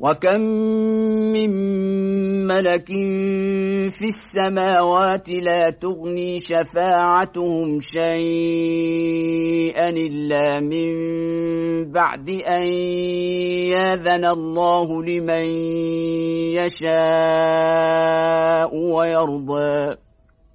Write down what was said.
وكم من ملك في السماوات لا تغني شفاعتهم شيئا إلا من بعد أن ياذن الله لمن يشاء ويرضى